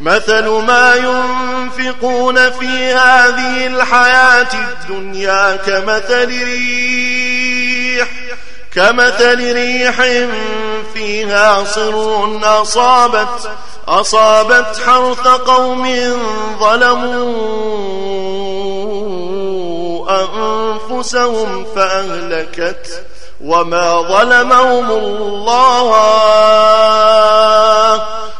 مثل ما ينفقون في هذه الحياة الدنيا كمثل ريح كمثل ريح فيها صر أصابت أصابت حرث قوم ظلموا أنفسهم فأهلكت وما ظلمهم الله.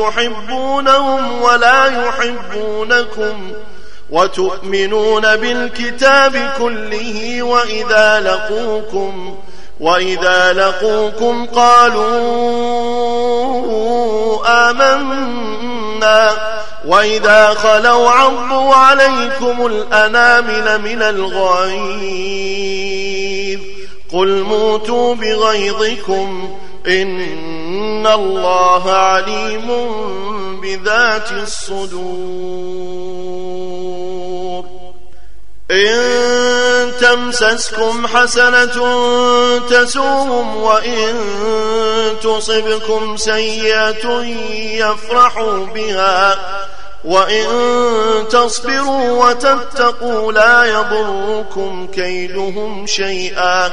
تحبونهم ولا يحبونكم وتؤمنون بالكتاب كله وإذا لقوكم وإذا لقوكم قالوا آمنا وإذا خلوا عضوا عليكم الأنامل من الغيظ قل موتوا بغيظكم إن الله عليم بذات الصدور إن تمسسكم حسنة تسوهم وإن تصبكم سيئة يفرحوا بها وإن تصبروا وتتقوا لا يضركم كيدهم شيئا